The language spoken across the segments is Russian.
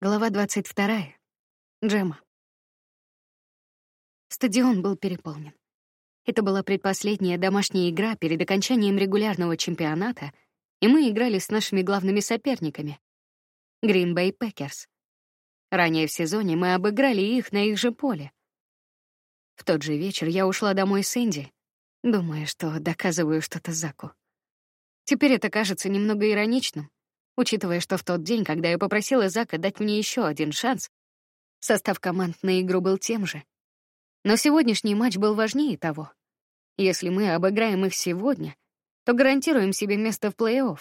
Глава 22. Джема. Стадион был переполнен. Это была предпоследняя домашняя игра перед окончанием регулярного чемпионата, и мы играли с нашими главными соперниками — Green Bay Packers. Ранее в сезоне мы обыграли их на их же поле. В тот же вечер я ушла домой с Энди, думая, что доказываю что-то Заку. Теперь это кажется немного ироничным, учитывая, что в тот день, когда я попросила Зака дать мне еще один шанс, состав команд на игру был тем же. Но сегодняшний матч был важнее того. Если мы обыграем их сегодня, то гарантируем себе место в плей-офф.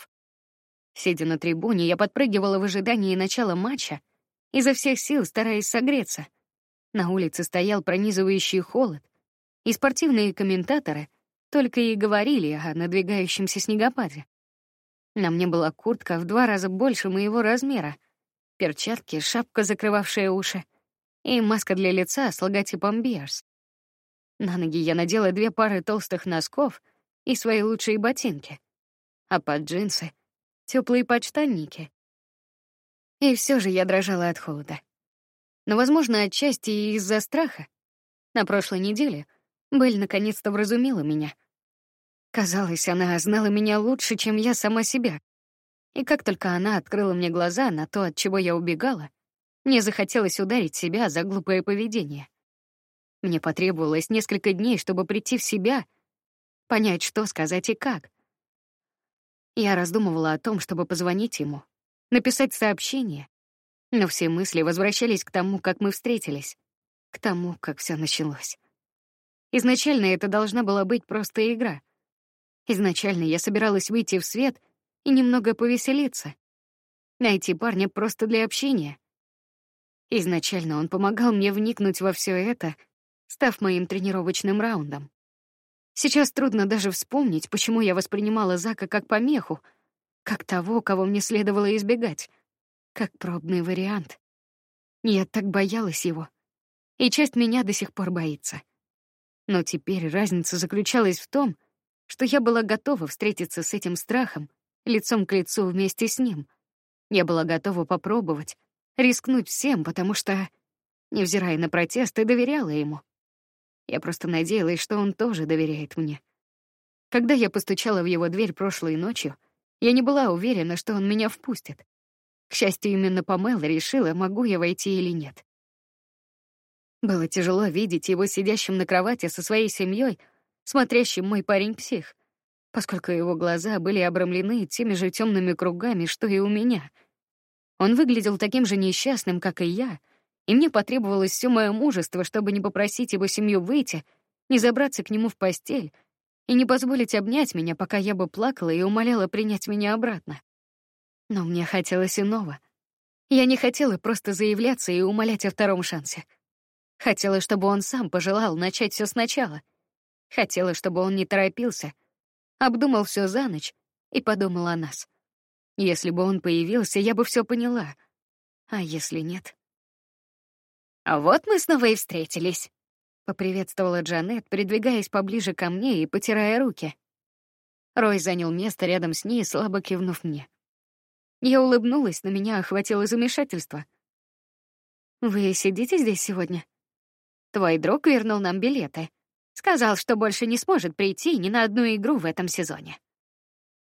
Сидя на трибуне, я подпрыгивала в ожидании начала матча, изо всех сил стараясь согреться. На улице стоял пронизывающий холод, и спортивные комментаторы только и говорили о надвигающемся снегопаде. На мне была куртка в два раза больше моего размера, перчатки, шапка, закрывавшая уши, и маска для лица с логотипом Bears. На ноги я надела две пары толстых носков и свои лучшие ботинки, а под джинсы — теплые подштанники. И все же я дрожала от холода. Но, возможно, отчасти и из-за страха. На прошлой неделе Белль наконец-то вразумила меня — Казалось, она знала меня лучше, чем я сама себя. И как только она открыла мне глаза на то, от чего я убегала, мне захотелось ударить себя за глупое поведение. Мне потребовалось несколько дней, чтобы прийти в себя, понять, что сказать и как. Я раздумывала о том, чтобы позвонить ему, написать сообщение, но все мысли возвращались к тому, как мы встретились, к тому, как все началось. Изначально это должна была быть просто игра. Изначально я собиралась выйти в свет и немного повеселиться. Найти парня просто для общения. Изначально он помогал мне вникнуть во все это, став моим тренировочным раундом. Сейчас трудно даже вспомнить, почему я воспринимала Зака как помеху, как того, кого мне следовало избегать, как пробный вариант. Я так боялась его, и часть меня до сих пор боится. Но теперь разница заключалась в том, что я была готова встретиться с этим страхом лицом к лицу вместе с ним. Я была готова попробовать, рискнуть всем, потому что, невзирая на протесты, доверяла ему. Я просто надеялась, что он тоже доверяет мне. Когда я постучала в его дверь прошлой ночью, я не была уверена, что он меня впустит. К счастью, именно Памела решила, могу я войти или нет. Было тяжело видеть его сидящим на кровати со своей семьей, смотрящим мой парень-псих, поскольку его глаза были обрамлены теми же темными кругами, что и у меня. Он выглядел таким же несчастным, как и я, и мне потребовалось все мое мужество, чтобы не попросить его семью выйти, не забраться к нему в постель и не позволить обнять меня, пока я бы плакала и умоляла принять меня обратно. Но мне хотелось иного. Я не хотела просто заявляться и умолять о втором шансе. Хотела, чтобы он сам пожелал начать все сначала — Хотела, чтобы он не торопился, обдумал все за ночь и подумал о нас. Если бы он появился, я бы все поняла. А если нет? А вот мы снова и встретились. Поприветствовала Джанет, придвигаясь поближе ко мне и потирая руки. Рой занял место рядом с ней, слабо кивнув мне. Я улыбнулась, но меня охватило замешательство. Вы сидите здесь сегодня? Твой друг вернул нам билеты. Сказал, что больше не сможет прийти ни на одну игру в этом сезоне.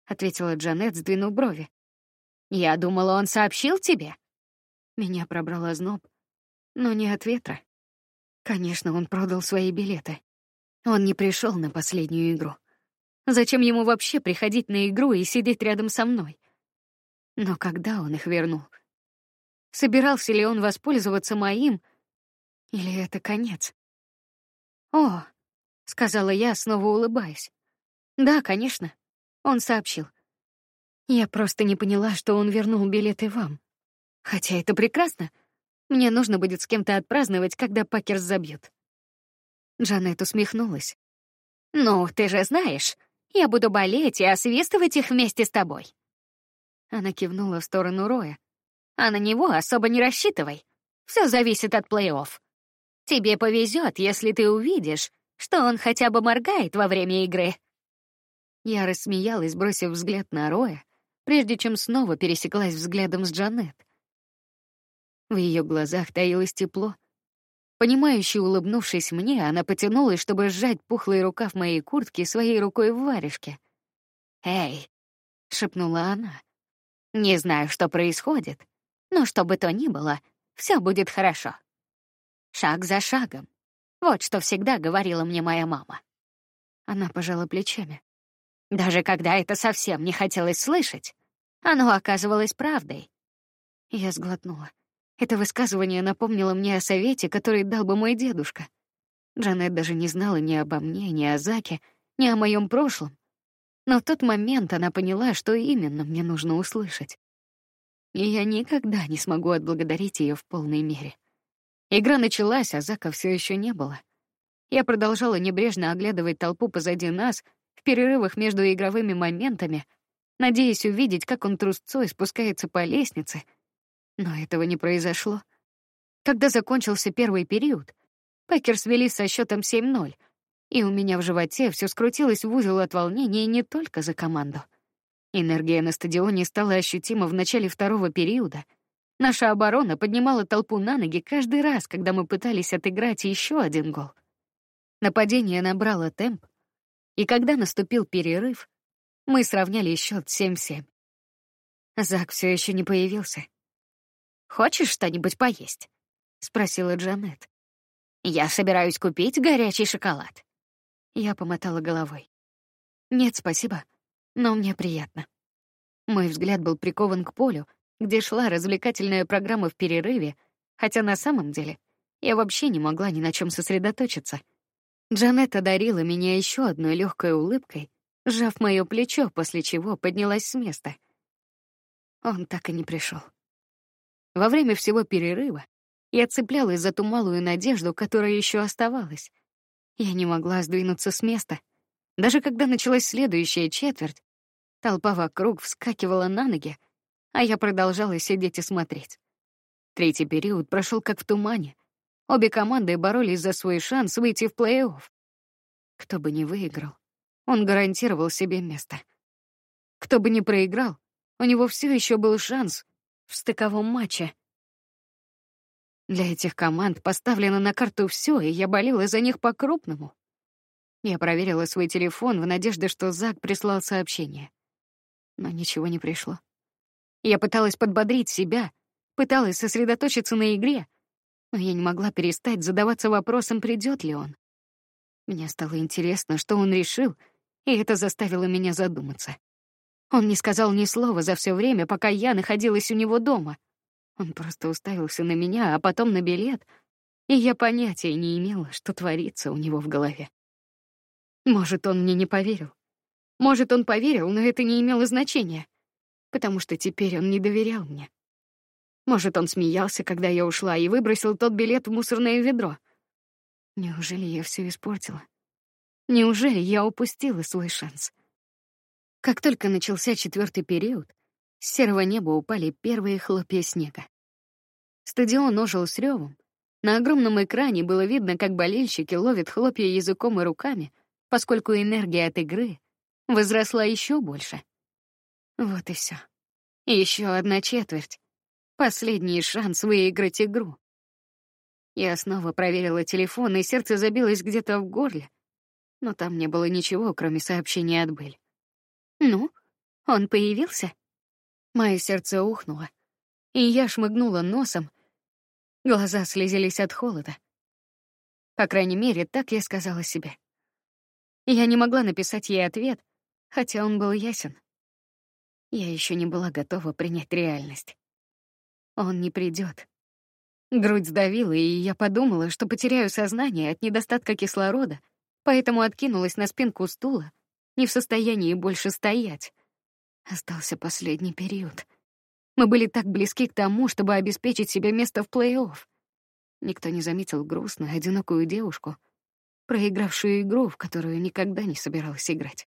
Ответила Джанет, сдвинув брови. Я думала, он сообщил тебе. Меня пробрала зноб, но не от ветра. Конечно, он продал свои билеты. Он не пришел на последнюю игру. Зачем ему вообще приходить на игру и сидеть рядом со мной? Но когда он их вернул? Собирался ли он воспользоваться моим? Или это конец? О, сказала я, снова улыбаясь. Да, конечно, он сообщил. Я просто не поняла, что он вернул билеты вам. Хотя это прекрасно. Мне нужно будет с кем-то отпраздновать, когда Пакерс забьют. Джанет усмехнулась. Ну, ты же знаешь, я буду болеть и освистывать их вместе с тобой. Она кивнула в сторону Роя. А на него особо не рассчитывай. Все зависит от плей-офф. Тебе повезет, если ты увидишь, что он хотя бы моргает во время игры. Я рассмеялась, бросив взгляд на Роя, прежде чем снова пересеклась взглядом с Джанет. В ее глазах таилось тепло. Понимающе улыбнувшись мне, она потянулась, чтобы сжать пухлый рукав моей куртки своей рукой в варежке. «Эй!» — шепнула она. «Не знаю, что происходит, но что бы то ни было, все будет хорошо. Шаг за шагом. Вот что всегда говорила мне моя мама». Она пожала плечами. Даже когда это совсем не хотелось слышать, оно оказывалось правдой. Я сглотнула. Это высказывание напомнило мне о совете, который дал бы мой дедушка. Джанет даже не знала ни обо мне, ни о Заке, ни о моем прошлом. Но в тот момент она поняла, что именно мне нужно услышать. И я никогда не смогу отблагодарить ее в полной мере. Игра началась, а Зака все еще не было. Я продолжала небрежно оглядывать толпу позади нас в перерывах между игровыми моментами, надеясь увидеть, как он трусцой спускается по лестнице — но этого не произошло. Когда закончился первый период, Пекерс вели со счетом 7-0, и у меня в животе все скрутилось в узел от волнения не только за команду. Энергия на стадионе стала ощутима в начале второго периода. Наша оборона поднимала толпу на ноги каждый раз, когда мы пытались отыграть еще один гол. Нападение набрало темп, и когда наступил перерыв, мы сравняли счет 7-7. Зак все еще не появился. Хочешь что-нибудь поесть? спросила Джанет. Я собираюсь купить горячий шоколад. Я помотала головой. Нет, спасибо, но мне приятно. Мой взгляд был прикован к полю, где шла развлекательная программа в перерыве, хотя на самом деле я вообще не могла ни на чем сосредоточиться. Джанет одарила меня еще одной легкой улыбкой, сжав мое плечо, после чего поднялась с места. Он так и не пришел. Во время всего перерыва я цеплялась за ту малую надежду, которая еще оставалась. Я не могла сдвинуться с места. Даже когда началась следующая четверть, толпа вокруг вскакивала на ноги, а я продолжала сидеть и смотреть. Третий период прошел как в тумане. Обе команды боролись за свой шанс выйти в плей-офф. Кто бы ни выиграл, он гарантировал себе место. Кто бы ни проиграл, у него все еще был шанс в стыковом матче. Для этих команд поставлено на карту все, и я болела за них по-крупному. Я проверила свой телефон в надежде, что Зак прислал сообщение. Но ничего не пришло. Я пыталась подбодрить себя, пыталась сосредоточиться на игре, но я не могла перестать задаваться вопросом, придет ли он. Мне стало интересно, что он решил, и это заставило меня задуматься. Он не сказал ни слова за все время, пока я находилась у него дома. Он просто уставился на меня, а потом на билет, и я понятия не имела, что творится у него в голове. Может, он мне не поверил. Может, он поверил, но это не имело значения, потому что теперь он не доверял мне. Может, он смеялся, когда я ушла, и выбросил тот билет в мусорное ведро. Неужели я все испортила? Неужели я упустила свой шанс? Как только начался четвертый период, с серого неба упали первые хлопья снега. Стадион ожил с ревом. На огромном экране было видно, как болельщики ловят хлопья языком и руками, поскольку энергия от игры возросла еще больше. Вот и все. Еще одна четверть. Последний шанс выиграть игру. Я снова проверила телефон, и сердце забилось где-то в горле, но там не было ничего, кроме сообщения от Бель. Ну, он появился? Мое сердце ухнуло, и я шмыгнула носом. Глаза слезились от холода. По крайней мере, так я сказала себе. Я не могла написать ей ответ, хотя он был ясен. Я еще не была готова принять реальность. Он не придет. Грудь сдавила, и я подумала, что потеряю сознание от недостатка кислорода, поэтому откинулась на спинку стула не в состоянии больше стоять. Остался последний период. Мы были так близки к тому, чтобы обеспечить себе место в плей-офф. Никто не заметил грустную, одинокую девушку, проигравшую игру, в которую никогда не собиралась играть.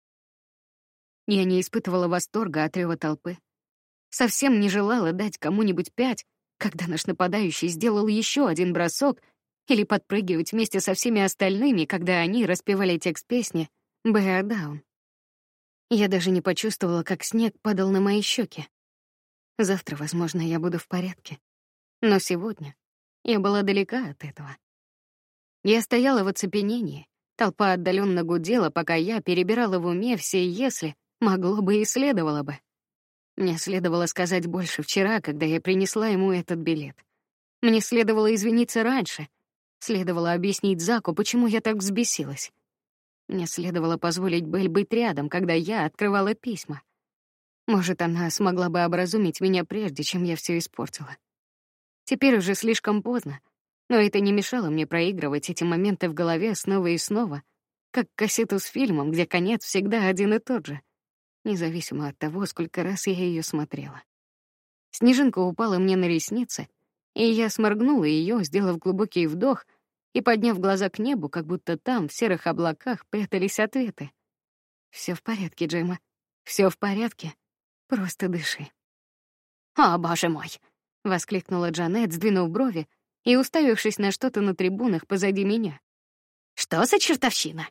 Я не испытывала восторга от рева толпы. Совсем не желала дать кому-нибудь пять, когда наш нападающий сделал еще один бросок или подпрыгивать вместе со всеми остальными, когда они распевали текст песни «Bear Down». Я даже не почувствовала, как снег падал на мои щеки. Завтра, возможно, я буду в порядке. Но сегодня я была далека от этого. Я стояла в оцепенении. Толпа отдаленно гудела, пока я перебирала в уме все «если», могло бы и следовало бы. Мне следовало сказать больше вчера, когда я принесла ему этот билет. Мне следовало извиниться раньше. Следовало объяснить Заку, почему я так взбесилась. Мне следовало позволить Бель быть рядом, когда я открывала письма. Может, она смогла бы образумить меня прежде, чем я все испортила. Теперь уже слишком поздно, но это не мешало мне проигрывать эти моменты в голове снова и снова, как кассету с фильмом, где конец всегда один и тот же, независимо от того, сколько раз я ее смотрела. Снежинка упала мне на ресницы, и я сморгнула ее, сделав глубокий вдох и подняв глаза к небу, как будто там, в серых облаках, прятались ответы. Все в порядке, Джейма. Все в порядке. Просто дыши. О, боже мой! воскликнула Джанет, сдвинув брови и уставившись на что-то на трибунах позади меня. Что за чертовщина?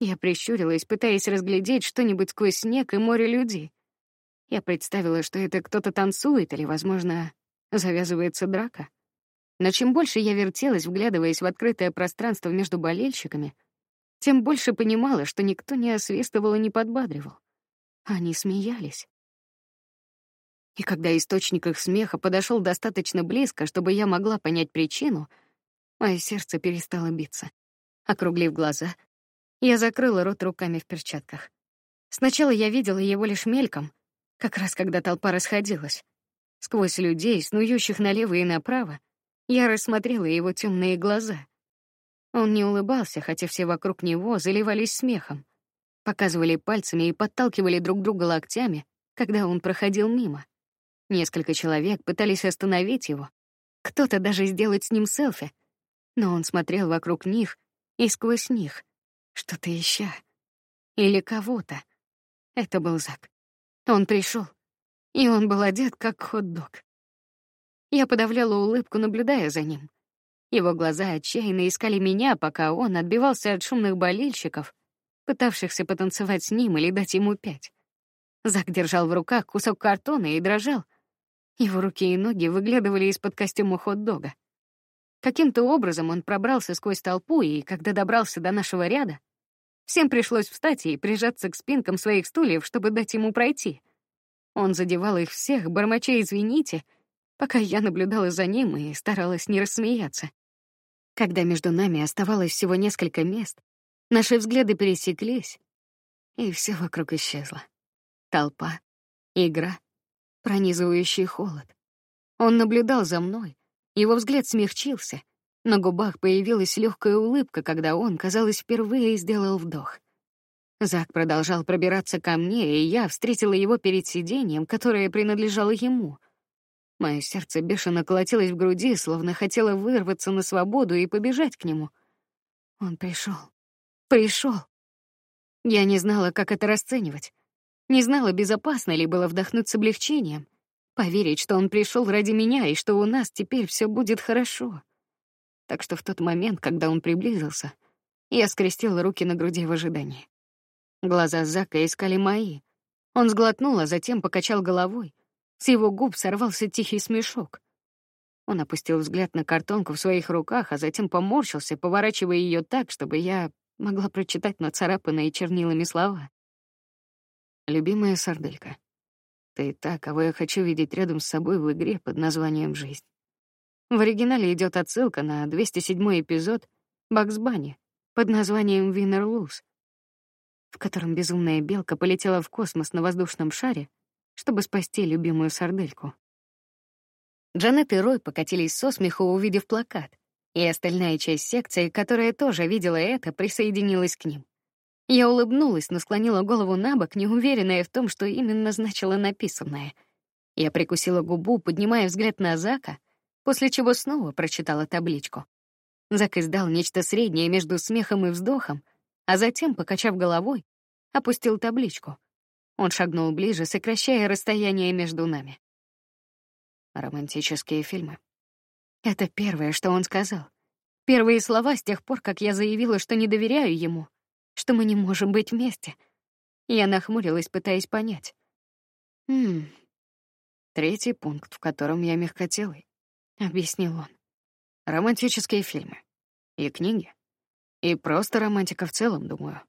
Я прищурилась, пытаясь разглядеть что-нибудь сквозь снег и море людей. Я представила, что это кто-то танцует или, возможно, завязывается драка. Но чем больше я вертелась, вглядываясь в открытое пространство между болельщиками, тем больше понимала, что никто не освистывал и не подбадривал. Они смеялись. И когда источник их смеха подошел достаточно близко, чтобы я могла понять причину, мое сердце перестало биться. Округлив глаза, я закрыла рот руками в перчатках. Сначала я видела его лишь мельком, как раз когда толпа расходилась. Сквозь людей, снующих налево и направо, я рассмотрела его темные глаза. Он не улыбался, хотя все вокруг него заливались смехом, показывали пальцами и подталкивали друг друга локтями, когда он проходил мимо. Несколько человек пытались остановить его, кто-то даже сделать с ним селфи, но он смотрел вокруг них и сквозь них, что-то ища. Или кого-то. Это был Зак. Он пришел, и он был одет как хот-дог. Я подавляла улыбку, наблюдая за ним. Его глаза отчаянно искали меня, пока он отбивался от шумных болельщиков, пытавшихся потанцевать с ним или дать ему пять. Зак держал в руках кусок картона и дрожал, его руки и ноги выглядывали из-под костюма хот-дога. Каким-то образом он пробрался сквозь толпу, и когда добрался до нашего ряда, всем пришлось встать и прижаться к спинкам своих стульев, чтобы дать ему пройти. Он задевал их всех, бормоча «извините», пока я наблюдала за ним и старалась не рассмеяться. Когда между нами оставалось всего несколько мест, наши взгляды пересеклись, и все вокруг исчезло. Толпа, игра, пронизывающий холод. Он наблюдал за мной. Его взгляд смягчился. На губах появилась легкая улыбка, когда он, казалось, впервые сделал вдох. Зак продолжал пробираться ко мне, и я встретила его перед сиденьем, которое принадлежало ему. Мое сердце бешено колотилось в груди, словно хотело вырваться на свободу и побежать к нему. Он пришел, пришел. Я не знала, как это расценивать. Не знала, безопасно ли было вдохнуть с облегчением, поверить, что он пришел ради меня и что у нас теперь все будет хорошо. Так что в тот момент, когда он приблизился, я скрестила руки на груди в ожидании. Глаза Зака искали мои. Он сглотнул, а затем покачал головой. С его губ сорвался тихий смешок. Он опустил взгляд на картонку в своих руках, а затем поморщился, поворачивая ее так, чтобы я могла прочитать нацарапанные чернилами слова. Любимая сарделька, ты та, кого я хочу видеть рядом с собой в игре под названием «Жизнь». В оригинале идет отсылка на 207 эпизод «Бакс Банни» под названием «Winner Lose», в котором безумная белка полетела в космос на воздушном шаре, чтобы спасти любимую сардельку. Джанет и Рой покатились со смеху, увидев плакат, и остальная часть секции, которая тоже видела это, присоединилась к ним. Я улыбнулась, но склонила голову набок, неуверенная в том, что именно значило написанное. Я прикусила губу, поднимая взгляд на Зака, после чего снова прочитала табличку. Зак издал нечто среднее между смехом и вздохом, а затем, покачав головой, опустил табличку. Он шагнул ближе, сокращая расстояние между нами. Романтические фильмы. Это первое, что он сказал. Первые слова с тех пор, как я заявила, что не доверяю ему что мы не можем быть вместе. Я нахмурилась, пытаясь понять. Хм. Третий пункт, в котором я мягкотелый. — объяснил он. «Романтические фильмы. И книги. И просто романтика в целом, думаю».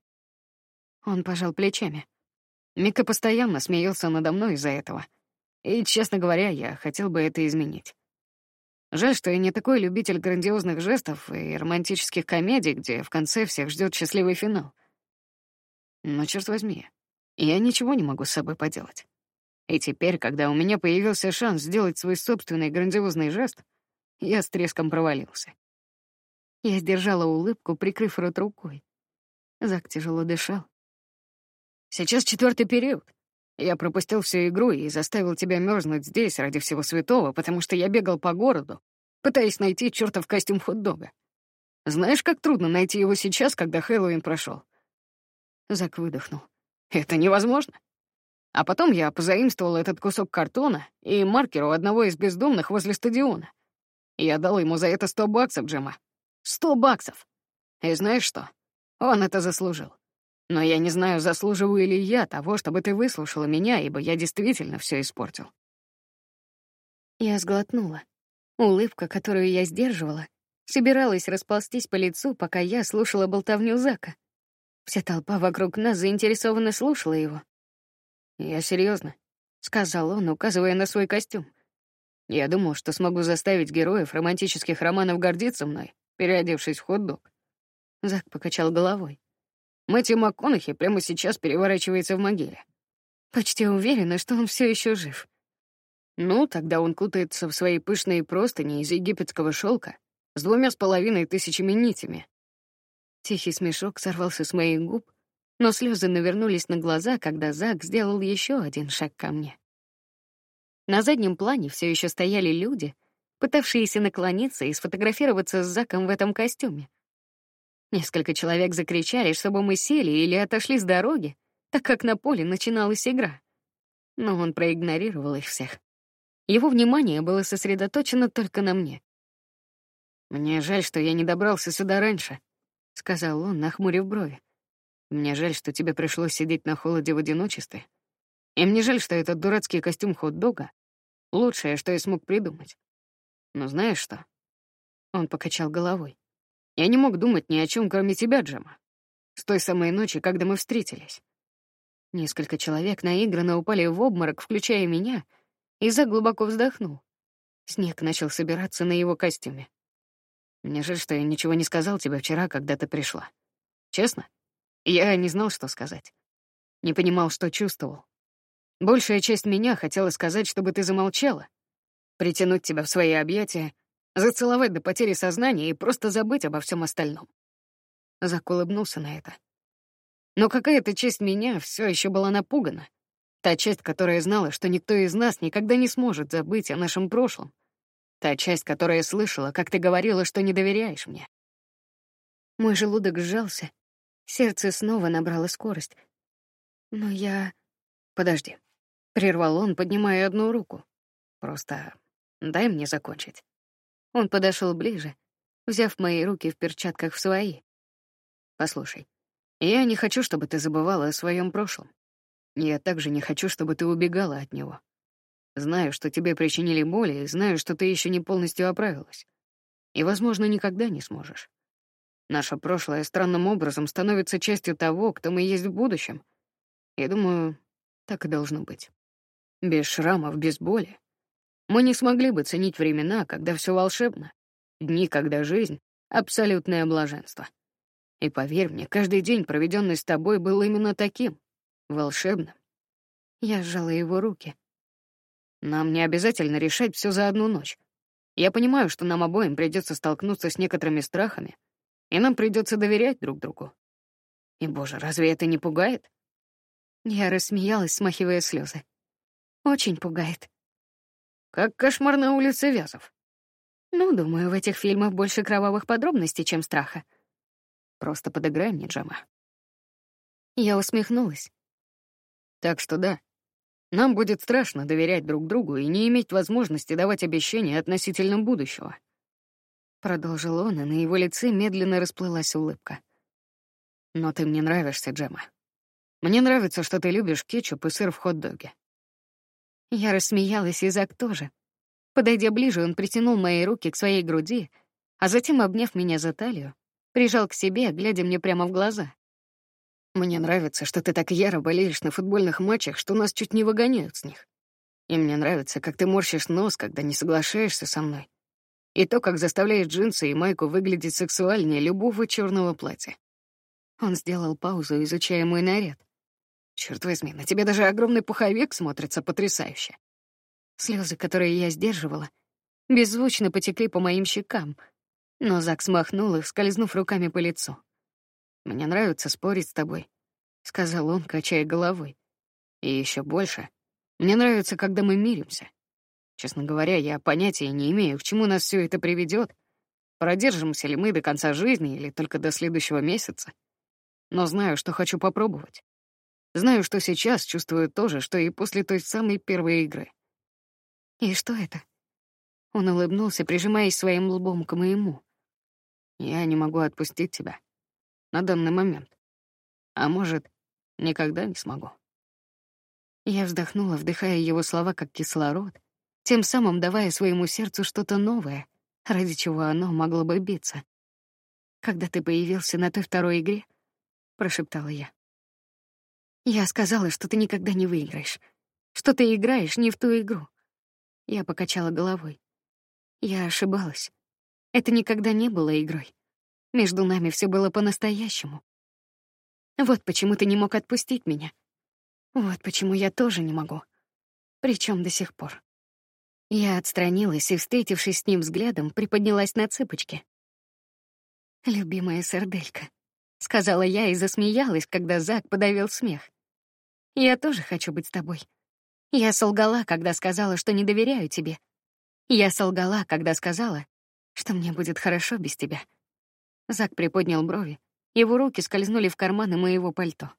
Он пожал плечами. Мика постоянно смеялся надо мной из-за этого. И, честно говоря, я хотел бы это изменить. Жаль, что я не такой любитель грандиозных жестов и романтических комедий, где в конце всех ждет счастливый финал. Но, черт возьми, я ничего не могу с собой поделать. И теперь, когда у меня появился шанс сделать свой собственный грандиозный жест, я с треском провалился. Я сдержала улыбку, прикрыв рот рукой. Зак тяжело дышал. Сейчас четвертый период. Я пропустил всю игру и заставил тебя мерзнуть здесь ради всего святого, потому что я бегал по городу, пытаясь найти чертов костюм хот-дога. Знаешь, как трудно найти его сейчас, когда Хэллоуин прошел? Зак выдохнул. Это невозможно. А потом я позаимствовал этот кусок картона и маркер у одного из бездомных возле стадиона. Я дал ему за это сто баксов, Джима. Сто баксов! И знаешь что? Он это заслужил. Но я не знаю, заслуживаю ли я того, чтобы ты выслушала меня, ибо я действительно все испортил. Я сглотнула. Улыбка, которую я сдерживала, собиралась расползтись по лицу, пока я слушала болтовню Зака. Вся толпа вокруг нас заинтересованно слушала его. «Я серьезно, сказал он, указывая на свой костюм. «Я думал, что смогу заставить героев романтических романов гордиться мной, переодевшись в хот-дог». Зак покачал головой. Мэтью МакКонахи прямо сейчас переворачивается в могиле. Почти уверена, что он все еще жив. Ну, тогда он кутается в свои пышные простыни из египетского шелка с двумя с половиной тысячами нитями. Тихий смешок сорвался с моих губ, но слезы навернулись на глаза, когда Зак сделал еще один шаг ко мне. На заднем плане все еще стояли люди, пытавшиеся наклониться и сфотографироваться с Заком в этом костюме. Несколько человек закричали, чтобы мы сели или отошли с дороги, так как на поле начиналась игра. Но он проигнорировал их всех. Его внимание было сосредоточено только на мне. «Мне жаль, что я не добрался сюда раньше», — сказал он, нахмурив брови. Мне жаль, что тебе пришлось сидеть на холоде в одиночестве. И мне жаль, что этот дурацкий костюм хот-дога — лучшее, что я смог придумать. Но знаешь что? Он покачал головой. Я не мог думать ни о чем, кроме тебя, Джема. С той самой ночи, когда мы встретились. Несколько человек наигранно упали в обморок, включая меня, и Зак глубоко вздохнул. Снег начал собираться на его костюме. Мне жаль, что я ничего не сказал тебе вчера, когда ты пришла. Честно? Я не знал, что сказать. Не понимал, что чувствовал. Большая часть меня хотела сказать, чтобы ты замолчала, притянуть тебя в свои объятия, зацеловать до потери сознания и просто забыть обо всем остальном. Зак улыбнулся на это. Но какая-то часть меня все еще была напугана. Та часть, которая знала, что никто из нас никогда не сможет забыть о нашем прошлом. Та часть, которая слышала, как ты говорила, что не доверяешь мне. Мой желудок сжался, Сердце снова набрало скорость. Но я... Подожди. Прервал он, поднимая одну руку. Просто дай мне закончить. Он подошел ближе, взяв мои руки в перчатках в свои. Послушай, я не хочу, чтобы ты забывала о своем прошлом. Я также не хочу, чтобы ты убегала от него. Знаю, что тебе причинили боль, и знаю, что ты еще не полностью оправилась. И, возможно, никогда не сможешь. Наше прошлое странным образом становится частью того, кто мы есть в будущем. Я думаю, так и должно быть. Без шрамов, без боли. Мы не смогли бы ценить времена, когда все волшебно. Дни, когда жизнь — абсолютное блаженство. И поверь мне, каждый день, проведенный с тобой, был именно таким — волшебным. Я сжала его руки. Нам не обязательно решать все за одну ночь. Я понимаю, что нам обоим придется столкнуться с некоторыми страхами, и нам придется доверять друг другу. И, боже, разве это не пугает? Я рассмеялась, смахивая слезы. Очень пугает. Как кошмар на улице Вязов. Ну, думаю, в этих фильмах больше кровавых подробностей, чем страха. Просто подыграй мне, Джама. Я усмехнулась. Так что да, нам будет страшно доверять друг другу и не иметь возможности давать обещания относительно будущего. Продолжил он, и на его лице медленно расплылась улыбка. «Но ты мне нравишься, Джема. Мне нравится, что ты любишь кетчуп и сыр в хот-доге». Я рассмеялась, и Зак тоже. Подойдя ближе, он притянул мои руки к своей груди, а затем, обняв меня за талию, прижал к себе, глядя мне прямо в глаза. Мне нравится, что ты так яро болеешь на футбольных матчах, что нас чуть не выгоняют с них. И мне нравится, как ты морщишь нос, когда не соглашаешься со мной. И то, как заставляет джинсы и майку выглядеть сексуальнее любого черного платья. Он сделал паузу, изучая мой наряд. Черт возьми, на тебе даже огромный пуховик смотрится потрясающе. Слезы, которые я сдерживала, беззвучно потекли по моим щекам, но Зак смахнул их, скользнув руками по лицу. Мне нравится спорить с тобой, сказал он, качая головой. И еще больше. Мне нравится, когда мы миримся. Честно говоря, я понятия не имею, к чему нас все это приведет. Продержимся ли мы до конца жизни или только до следующего месяца. Но знаю, что хочу попробовать. Знаю, что сейчас чувствую то же, что и после той самой первой игры. И что это? Он улыбнулся, прижимаясь своим лбом к моему. Я не могу отпустить тебя на данный момент. А может, никогда не смогу. Я вздохнула, вдыхая его слова как кислород, тем самым давая своему сердцу что-то новое, ради чего оно могло бы биться. Когда ты появился на той второй игре, прошептала я. Я сказала, что ты никогда не выиграешь, что ты играешь не в ту игру. Я покачала головой. Я ошибалась. Это никогда не было игрой. Между нами все было по-настоящему. Вот почему ты не мог отпустить меня. Вот почему я тоже не могу. Причем до сих пор. Я отстранилась и, встретившись с ним взглядом, приподнялась на цыпочки. «Любимая сарделька», — сказала я и засмеялась, когда Зак подавил смех. «Я тоже хочу быть с тобой. Я солгала, когда сказала, что не доверяю тебе. Я солгала, когда сказала, что мне будет хорошо без тебя. Зак приподнял брови. Его руки скользнули в карманы моего пальто.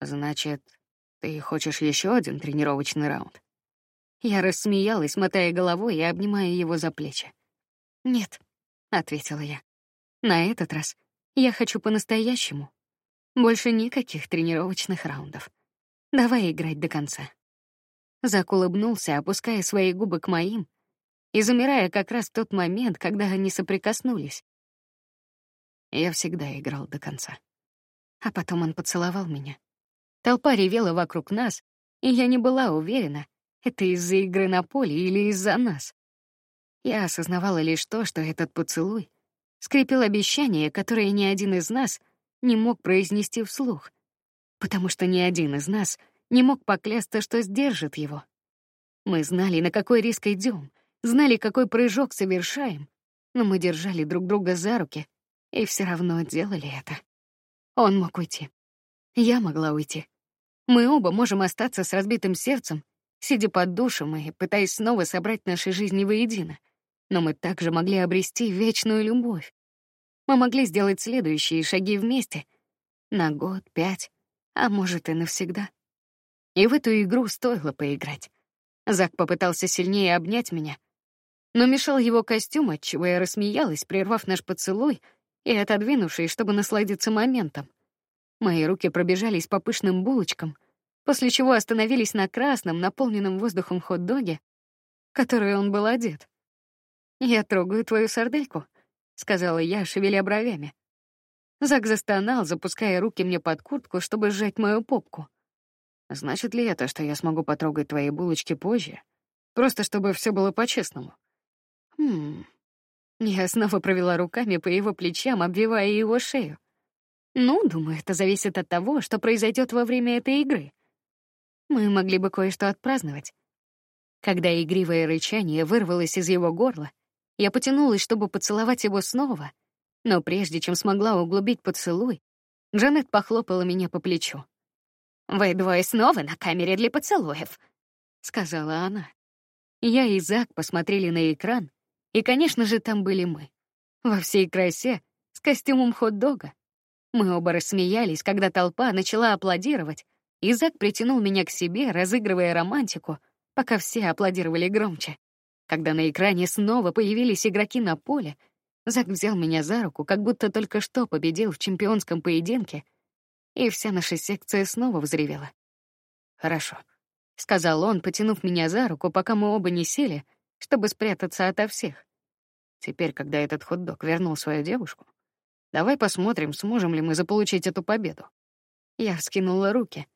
Значит, ты хочешь еще один тренировочный раунд? Я рассмеялась, мотая головой и обнимая его за плечи. Нет, ответила я. На этот раз я хочу по-настоящему. Больше никаких тренировочных раундов. Давай играть до конца. Зак улыбнулся, опуская свои губы к моим и замирая как раз в тот момент, когда они соприкоснулись. Я всегда играл до конца. А потом он поцеловал меня. Толпа ревела вокруг нас, и я не была уверена, это из-за игры на поле или из-за нас. Я осознавала лишь то, что этот поцелуй скрепил обещание, которое ни один из нас не мог произнести вслух, потому что ни один из нас не мог поклясться, что сдержит его. Мы знали, на какой риск идем, знали, какой прыжок совершаем, но мы держали друг друга за руки и все равно делали это. Он мог уйти. Я могла уйти. Мы оба можем остаться с разбитым сердцем, сидя под душем и пытаясь снова собрать наши жизни воедино. Но мы также могли обрести вечную любовь. Мы могли сделать следующие шаги вместе. На год, пять, а может и навсегда. И в эту игру стоило поиграть. Зак попытался сильнее обнять меня, но мешал его костюм, отчего я рассмеялась, прервав наш поцелуй и отодвинувшись, чтобы насладиться моментом. Мои руки пробежались по пышным булочкам, после чего остановились на красном, наполненном воздухом хот-доге, который он был одет. «Я трогаю твою сардельку», — сказала я, шевеля бровями. Зак застонал, запуская руки мне под куртку, чтобы сжать мою попку. «Значит ли это, что я смогу потрогать твои булочки позже? Просто чтобы все было по-честному?» «Хм...» Я снова провела руками по его плечам, обвивая его шею. Ну, думаю, это зависит от того, что произойдет во время этой игры. Мы могли бы кое-что отпраздновать. Когда игривое рычание вырвалось из его горла, я потянулась, чтобы поцеловать его снова, но прежде чем смогла углубить поцелуй, Джанет похлопала меня по плечу. «Вы двое снова на камере для поцелуев», — сказала она. Я и Зак посмотрели на экран, и, конечно же, там были мы. Во всей красе, с костюмом хот-дога. Мы оба рассмеялись, когда толпа начала аплодировать, и Зак притянул меня к себе, разыгрывая романтику, пока все аплодировали громче. Когда на экране снова появились игроки на поле, Зак взял меня за руку, как будто только что победил в чемпионском поединке, и вся наша секция снова взревела. «Хорошо», — сказал он, потянув меня за руку, пока мы оба не сели, чтобы спрятаться ото всех. Теперь, когда этот хот-дог вернул свою девушку, давай посмотрим, сможем ли мы заполучить эту победу. Я вскинула руки.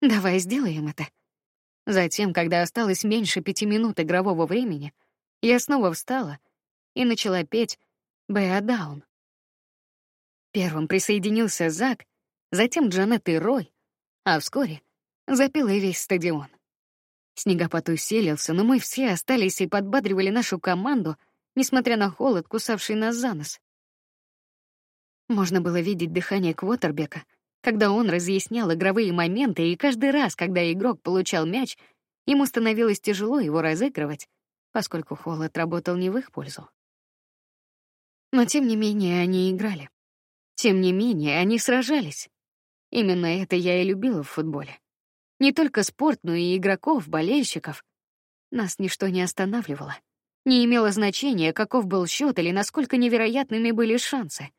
Давай сделаем это. Затем, когда осталось меньше пяти минут игрового времени, я снова встала и начала петь «Бэа Даун». Первым присоединился Зак, затем Джанет и Рой, а вскоре запел и весь стадион. Снегопад усилился, но мы все остались и подбадривали нашу команду, несмотря на холод, кусавший нас за нос. Можно было видеть дыхание Квотербека, когда он разъяснял игровые моменты, и каждый раз, когда игрок получал мяч, ему становилось тяжело его разыгрывать, поскольку холод работал не в их пользу. Но тем не менее они играли. Тем не менее они сражались. Именно это я и любила в футболе. Не только спорт, но и игроков, болельщиков. Нас ничто не останавливало. Не имело значения, каков был счет или насколько невероятными были шансы.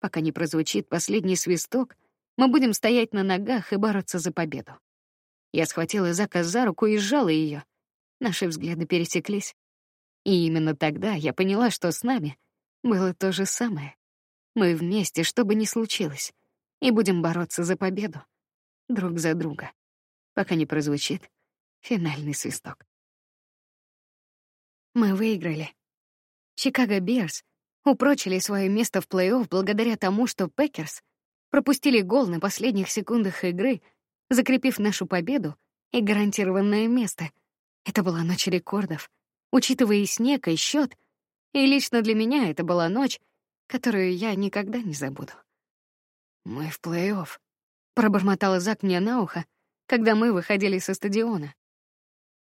Пока не прозвучит последний свисток, мы будем стоять на ногах и бороться за победу. Я схватила Зака за руку и сжала ее. Наши взгляды пересеклись. И именно тогда я поняла, что с нами было то же самое. Мы вместе, что бы ни случилось, и будем бороться за победу друг за друга пока не прозвучит финальный свисток. Мы выиграли. Чикаго Берс упрочили свое место в плей-офф благодаря тому, что Пекерс пропустили гол на последних секундах игры, закрепив нашу победу и гарантированное место. Это была ночь рекордов, учитывая и снег, и счет, и лично для меня это была ночь, которую я никогда не забуду. Мы в плей-офф, пробормотал Зак мне на ухо, когда мы выходили со стадиона.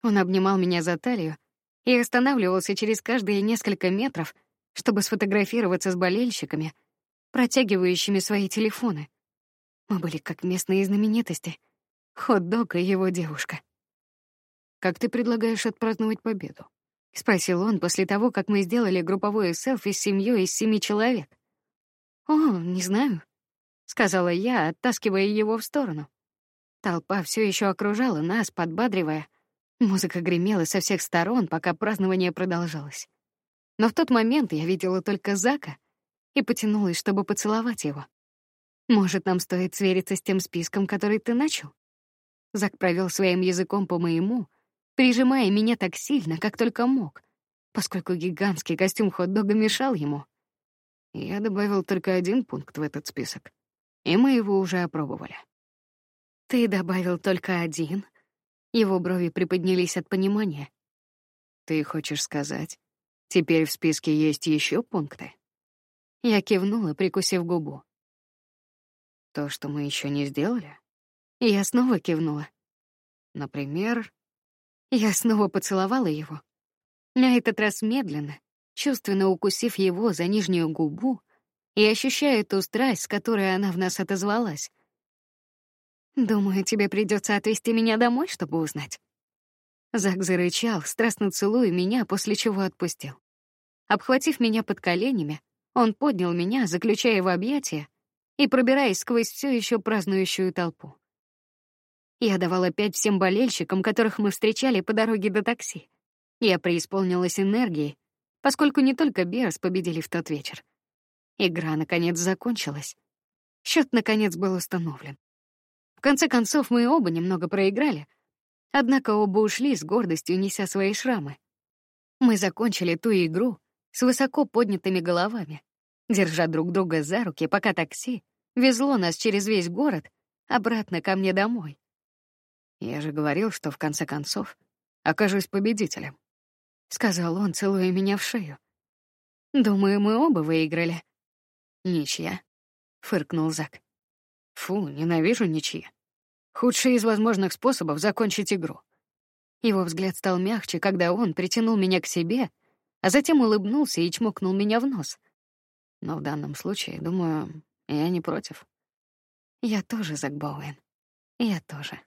Он обнимал меня за талию и останавливался через каждые несколько метров, чтобы сфотографироваться с болельщиками, протягивающими свои телефоны. Мы были как местные знаменитости. Хот-дог и его девушка. «Как ты предлагаешь отпраздновать победу?» — спросил он после того, как мы сделали групповое селфи с семьей из семи человек. «О, не знаю», — сказала я, оттаскивая его в сторону. Толпа все еще окружала нас, подбадривая. Музыка гремела со всех сторон, пока празднование продолжалось. Но в тот момент я видела только Зака и потянулась, чтобы поцеловать его. Может, нам стоит свериться с тем списком, который ты начал? Зак провел своим языком по моему, прижимая меня так сильно, как только мог, поскольку гигантский костюм хот-дога мешал ему. Я добавил только один пункт в этот список, и мы его уже опробовали. Ты добавил только один. Его брови приподнялись от понимания. Ты хочешь сказать, теперь в списке есть еще пункты? Я кивнула, прикусив губу. То, что мы еще не сделали? Я снова кивнула. Например, я снова поцеловала его. На этот раз медленно, чувственно укусив его за нижнюю губу и ощущая ту страсть, с которой она в нас отозвалась. Думаю, тебе придется отвезти меня домой, чтобы узнать. Зак зарычал, страстно целуя меня, после чего отпустил. Обхватив меня под коленями, он поднял меня, заключая в объятия и пробираясь сквозь все еще празднующую толпу. Я давала пять всем болельщикам, которых мы встречали по дороге до такси. Я преисполнилась энергией, поскольку не только Берс победили в тот вечер. Игра наконец закончилась. Счет наконец был установлен. В конце концов, мы оба немного проиграли. Однако оба ушли с гордостью, неся свои шрамы. Мы закончили ту игру с высоко поднятыми головами, держа друг друга за руки, пока такси везло нас через весь город обратно ко мне домой. Я же говорил, что в конце концов окажусь победителем, сказал он, целуя меня в шею. Думаю, мы оба выиграли. Ничья, фыркнул Зак. Фу, ненавижу ничьи. Худший из возможных способов закончить игру. Его взгляд стал мягче, когда он притянул меня к себе, а затем улыбнулся и чмокнул меня в нос. Но в данном случае, думаю, я не против. Я тоже, Зак Боуэн. Я тоже.